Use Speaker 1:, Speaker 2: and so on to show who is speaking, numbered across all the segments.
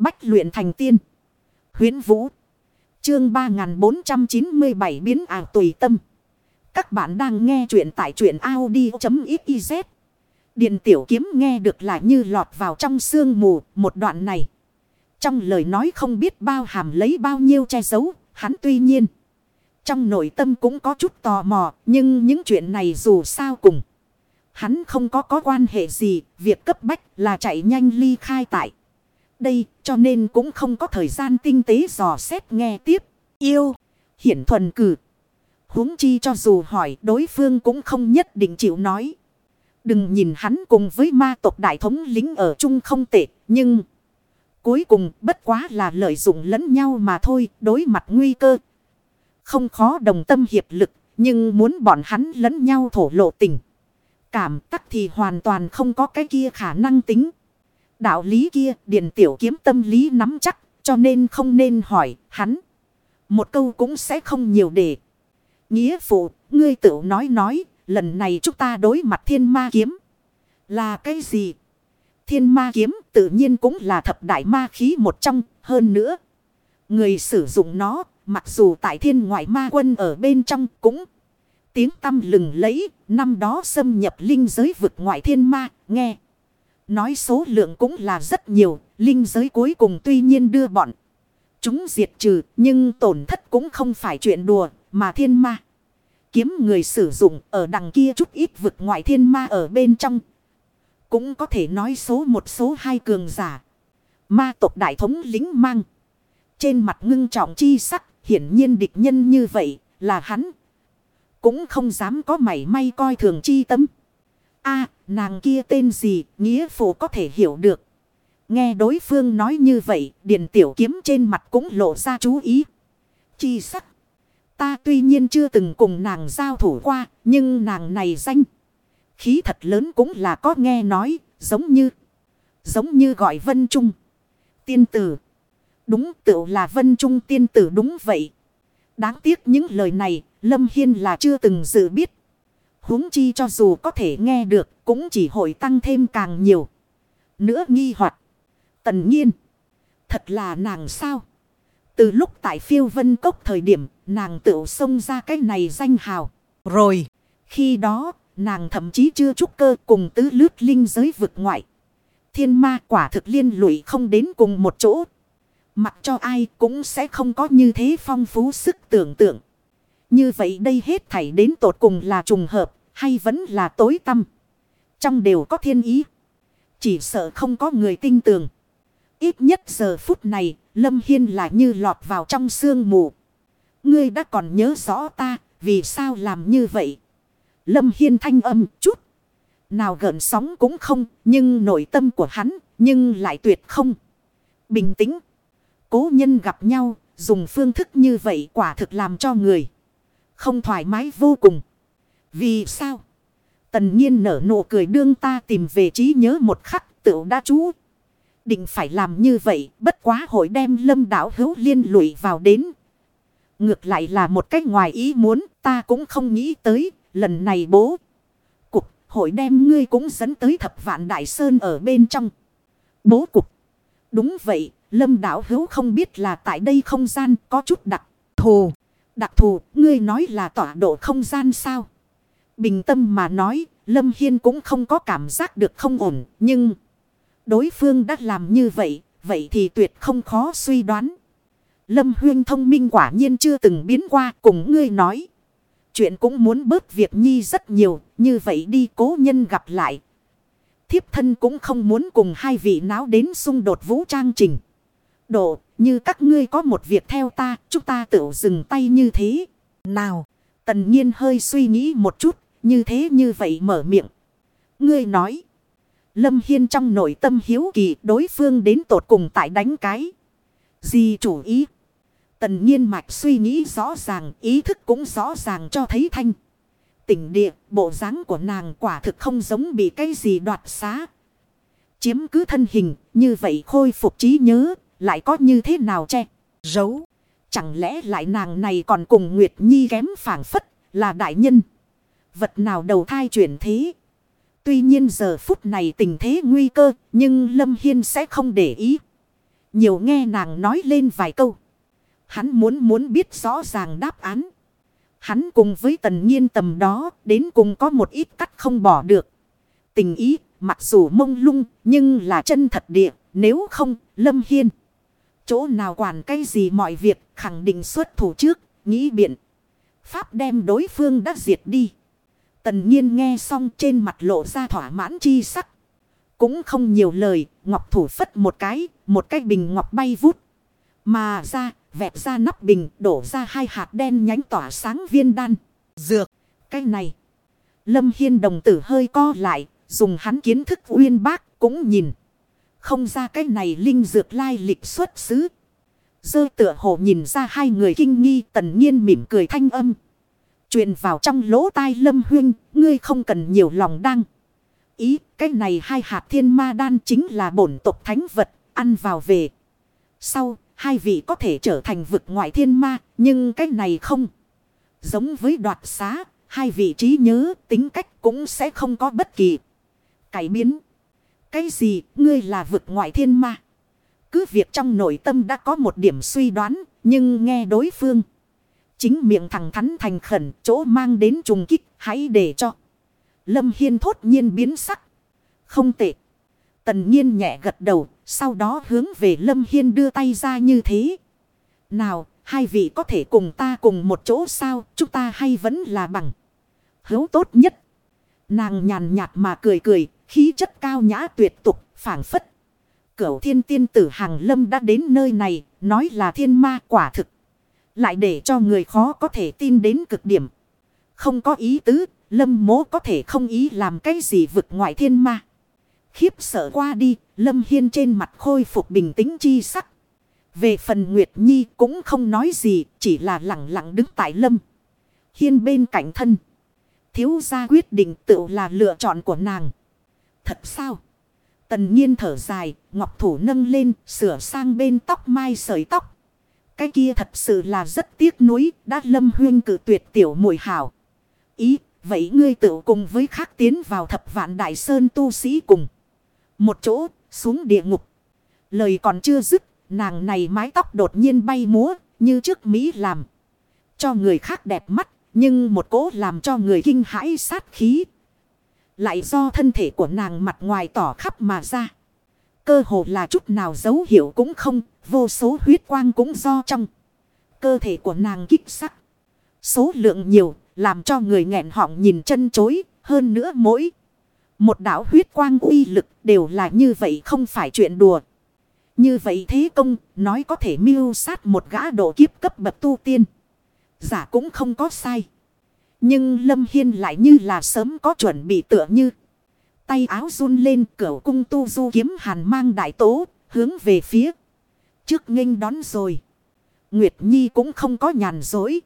Speaker 1: Bách luyện thành tiên. Huyến Vũ. Chương 3497 biến ảo tùy tâm. Các bạn đang nghe truyện tại truyện Audi.xyz. Điện tiểu kiếm nghe được là như lọt vào trong sương mù một đoạn này. Trong lời nói không biết bao hàm lấy bao nhiêu che giấu, hắn tuy nhiên. Trong nội tâm cũng có chút tò mò, nhưng những chuyện này dù sao cùng. Hắn không có có quan hệ gì, việc cấp bách là chạy nhanh ly khai tại. Đây, cho nên cũng không có thời gian tinh tế dò xét nghe tiếp. Yêu, hiển thuần cử. huống chi cho dù hỏi đối phương cũng không nhất định chịu nói. Đừng nhìn hắn cùng với ma tộc đại thống lính ở chung không tệ, nhưng... Cuối cùng bất quá là lợi dụng lẫn nhau mà thôi, đối mặt nguy cơ. Không khó đồng tâm hiệp lực, nhưng muốn bọn hắn lẫn nhau thổ lộ tình. Cảm tắc thì hoàn toàn không có cái kia khả năng tính. Đạo lý kia, Điền Tiểu Kiếm tâm lý nắm chắc, cho nên không nên hỏi, hắn. Một câu cũng sẽ không nhiều để. Nghĩa phụ, ngươi tự nói nói, lần này chúng ta đối mặt thiên ma kiếm. Là cái gì? Thiên ma kiếm tự nhiên cũng là thập đại ma khí một trong, hơn nữa. Người sử dụng nó, mặc dù tại thiên ngoại ma quân ở bên trong cũng tiếng tâm lừng lấy, năm đó xâm nhập linh giới vực ngoại thiên ma, nghe. Nói số lượng cũng là rất nhiều, linh giới cuối cùng tuy nhiên đưa bọn. Chúng diệt trừ, nhưng tổn thất cũng không phải chuyện đùa, mà thiên ma. Kiếm người sử dụng ở đằng kia chút ít vực ngoại thiên ma ở bên trong. Cũng có thể nói số một số hai cường giả. Ma tộc đại thống lính mang. Trên mặt ngưng trọng chi sắc, hiển nhiên địch nhân như vậy, là hắn. Cũng không dám có mảy may coi thường chi tâm a nàng kia tên gì, nghĩa phụ có thể hiểu được. Nghe đối phương nói như vậy, điền tiểu kiếm trên mặt cũng lộ ra chú ý. Chi sắc. Ta tuy nhiên chưa từng cùng nàng giao thủ qua, nhưng nàng này danh. Khí thật lớn cũng là có nghe nói, giống như. Giống như gọi Vân Trung. Tiên tử. Đúng tựu là Vân Trung tiên tử đúng vậy. Đáng tiếc những lời này, Lâm Hiên là chưa từng dự biết huống chi cho dù có thể nghe được, cũng chỉ hội tăng thêm càng nhiều. Nữa nghi hoặc Tần nhiên. Thật là nàng sao? Từ lúc tại phiêu vân cốc thời điểm, nàng tự xông ra cái này danh hào. Rồi, khi đó, nàng thậm chí chưa trúc cơ cùng tứ lướt linh giới vực ngoại. Thiên ma quả thực liên lụy không đến cùng một chỗ. Mặc cho ai cũng sẽ không có như thế phong phú sức tưởng tượng. Như vậy đây hết thảy đến tột cùng là trùng hợp hay vẫn là tối tâm. Trong đều có thiên ý. Chỉ sợ không có người tin tưởng. Ít nhất giờ phút này, Lâm Hiên là như lọt vào trong sương mù. Ngươi đã còn nhớ rõ ta, vì sao làm như vậy? Lâm Hiên thanh âm chút. Nào gợn sóng cũng không, nhưng nội tâm của hắn, nhưng lại tuyệt không. Bình tĩnh. Cố nhân gặp nhau, dùng phương thức như vậy quả thực làm cho người. Không thoải mái vô cùng. Vì sao? Tần nhiên nở nụ cười đương ta tìm về trí nhớ một khắc tự đa chú. Định phải làm như vậy, bất quá hội đem lâm đảo hữu liên lụy vào đến. Ngược lại là một cách ngoài ý muốn, ta cũng không nghĩ tới, lần này bố. Cục, hội đem ngươi cũng dẫn tới thập vạn đại sơn ở bên trong. Bố cục. Đúng vậy, lâm đảo hữu không biết là tại đây không gian có chút đặc thù. Đặc thù, ngươi nói là tọa độ không gian sao? Bình tâm mà nói, Lâm Hiên cũng không có cảm giác được không ổn, nhưng đối phương đã làm như vậy, vậy thì tuyệt không khó suy đoán. Lâm Huyên thông minh quả nhiên chưa từng biến qua cùng ngươi nói. Chuyện cũng muốn bớt việc nhi rất nhiều, như vậy đi cố nhân gặp lại. Thiếp thân cũng không muốn cùng hai vị náo đến xung đột vũ trang trình. Độ, như các ngươi có một việc theo ta, chúng ta tự dừng tay như thế. Nào, tần nhiên hơi suy nghĩ một chút, như thế như vậy mở miệng. Ngươi nói. Lâm Hiên trong nội tâm hiếu kỳ đối phương đến tột cùng tại đánh cái. Gì chủ ý? Tần nhiên mạch suy nghĩ rõ ràng, ý thức cũng rõ ràng cho thấy thanh. Tỉnh địa, bộ dáng của nàng quả thực không giống bị cái gì đoạt xá. Chiếm cứ thân hình, như vậy khôi phục trí nhớ, lại có như thế nào che, giấu. Chẳng lẽ lại nàng này còn cùng Nguyệt Nhi kém phản phất, là đại nhân. Vật nào đầu thai chuyển thế. Tuy nhiên giờ phút này tình thế nguy cơ, nhưng Lâm Hiên sẽ không để ý. Nhiều nghe nàng nói lên vài câu. Hắn muốn muốn biết rõ ràng đáp án. Hắn cùng với tần nhiên tầm đó đến cùng có một ít cắt không bỏ được. Tình ý mặc dù mông lung nhưng là chân thật địa. Nếu không lâm hiên. Chỗ nào quản cái gì mọi việc khẳng định xuất thủ trước. Nghĩ biện. Pháp đem đối phương đã diệt đi. Tần nhiên nghe xong trên mặt lộ ra thỏa mãn chi sắc. Cũng không nhiều lời, ngọc thủ phất một cái, một cái bình ngọc bay vút. Mà ra, vẹp ra nắp bình, đổ ra hai hạt đen nhánh tỏa sáng viên đan. Dược, cái này. Lâm Hiên đồng tử hơi co lại, dùng hắn kiến thức uyên bác, cũng nhìn. Không ra cái này linh dược lai lịch xuất xứ. Dơ tựa hồ nhìn ra hai người kinh nghi tần nhiên mỉm cười thanh âm. truyền vào trong lỗ tai lâm huyên, ngươi không cần nhiều lòng đăng. Ý, cái này hai hạt thiên ma đan chính là bổn tộc thánh vật, ăn vào về. Sau, hai vị có thể trở thành vực ngoại thiên ma, nhưng cái này không. Giống với đoạt xá, hai vị trí nhớ, tính cách cũng sẽ không có bất kỳ cải biến. Cái gì, ngươi là vực ngoại thiên ma? Cứ việc trong nội tâm đã có một điểm suy đoán, nhưng nghe đối phương. Chính miệng thẳng thắn thành khẩn, chỗ mang đến trùng kích, hãy để cho. Lâm Hiên thốt nhiên biến sắc. Không tệ. Tần nhiên nhẹ gật đầu, sau đó hướng về Lâm Hiên đưa tay ra như thế. Nào, hai vị có thể cùng ta cùng một chỗ sao, chúng ta hay vẫn là bằng. Hấu tốt nhất. Nàng nhàn nhạt mà cười cười, khí chất cao nhã tuyệt tục, phảng phất. Cửu thiên tiên tử hàng lâm đã đến nơi này, nói là thiên ma quả thực. Lại để cho người khó có thể tin đến cực điểm. Không có ý tứ, lâm mố có thể không ý làm cái gì vực ngoại thiên ma. Khiếp sợ qua đi, lâm hiên trên mặt khôi phục bình tĩnh chi sắc. Về phần Nguyệt Nhi cũng không nói gì, chỉ là lặng lặng đứng tại lâm. Hiên bên cạnh thân. Thiếu gia quyết định tự là lựa chọn của nàng. Thật sao? Tần nhiên thở dài, ngọc thủ nâng lên, sửa sang bên tóc mai sợi tóc. Cái kia thật sự là rất tiếc nuối, đã lâm huyên cử tuyệt tiểu mùi hảo. Ý, vậy ngươi tự cùng với khác tiến vào thập vạn đại sơn tu sĩ cùng. Một chỗ, xuống địa ngục. Lời còn chưa dứt, nàng này mái tóc đột nhiên bay múa, như trước Mỹ làm. Cho người khác đẹp mắt, nhưng một cố làm cho người kinh hãi sát khí. Lại do thân thể của nàng mặt ngoài tỏ khắp mà ra. Cơ hồ là chút nào dấu hiệu cũng không, vô số huyết quang cũng do trong. Cơ thể của nàng kích sắc. Số lượng nhiều, làm cho người nghẹn họng nhìn chân chối, hơn nữa mỗi. Một đảo huyết quang uy lực đều là như vậy không phải chuyện đùa. Như vậy thế công, nói có thể mưu sát một gã độ kiếp cấp bậc tu tiên. Giả cũng không có sai. Nhưng Lâm Hiên lại như là sớm có chuẩn bị tựa như. Tay áo run lên cửa cung tu du kiếm hàn mang đại tố, hướng về phía. Trước nghênh đón rồi. Nguyệt Nhi cũng không có nhàn dối.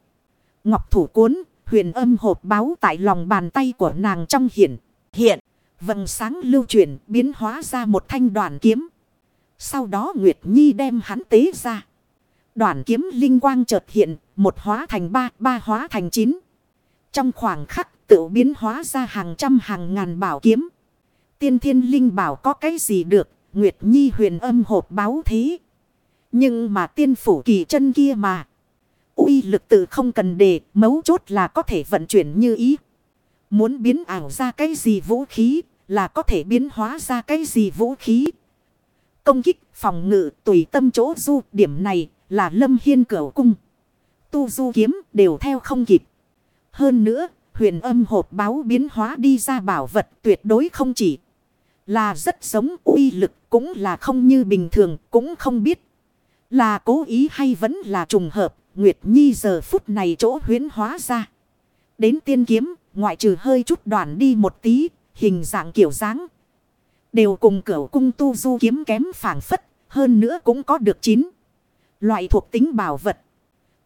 Speaker 1: Ngọc thủ cuốn, huyền âm hộp báo tại lòng bàn tay của nàng trong hiện. Hiện, vầng sáng lưu chuyển biến hóa ra một thanh đoàn kiếm. Sau đó Nguyệt Nhi đem hắn tế ra. Đoàn kiếm linh quang chợt hiện, một hóa thành ba, ba hóa thành chín. Trong khoảng khắc tự biến hóa ra hàng trăm hàng ngàn bảo kiếm. Tiên thiên linh bảo có cái gì được, Nguyệt Nhi huyền âm hộp báo thế. Nhưng mà tiên phủ kỳ chân kia mà. uy lực tự không cần đề, mấu chốt là có thể vận chuyển như ý. Muốn biến ảo ra cái gì vũ khí, là có thể biến hóa ra cái gì vũ khí. Công kích, phòng ngự, tùy tâm chỗ du, điểm này là lâm hiên cửu cung. Tu du kiếm đều theo không kịp. Hơn nữa, huyền âm hộp báo biến hóa đi ra bảo vật tuyệt đối không chỉ là rất giống uy lực cũng là không như bình thường cũng không biết là cố ý hay vẫn là trùng hợp. Nguyệt Nhi giờ phút này chỗ huyến hóa ra. Đến tiên kiếm, ngoại trừ hơi chút đoạn đi một tí, hình dạng kiểu dáng. Đều cùng cửu cung tu du kiếm kém phản phất, hơn nữa cũng có được chín. Loại thuộc tính bảo vật.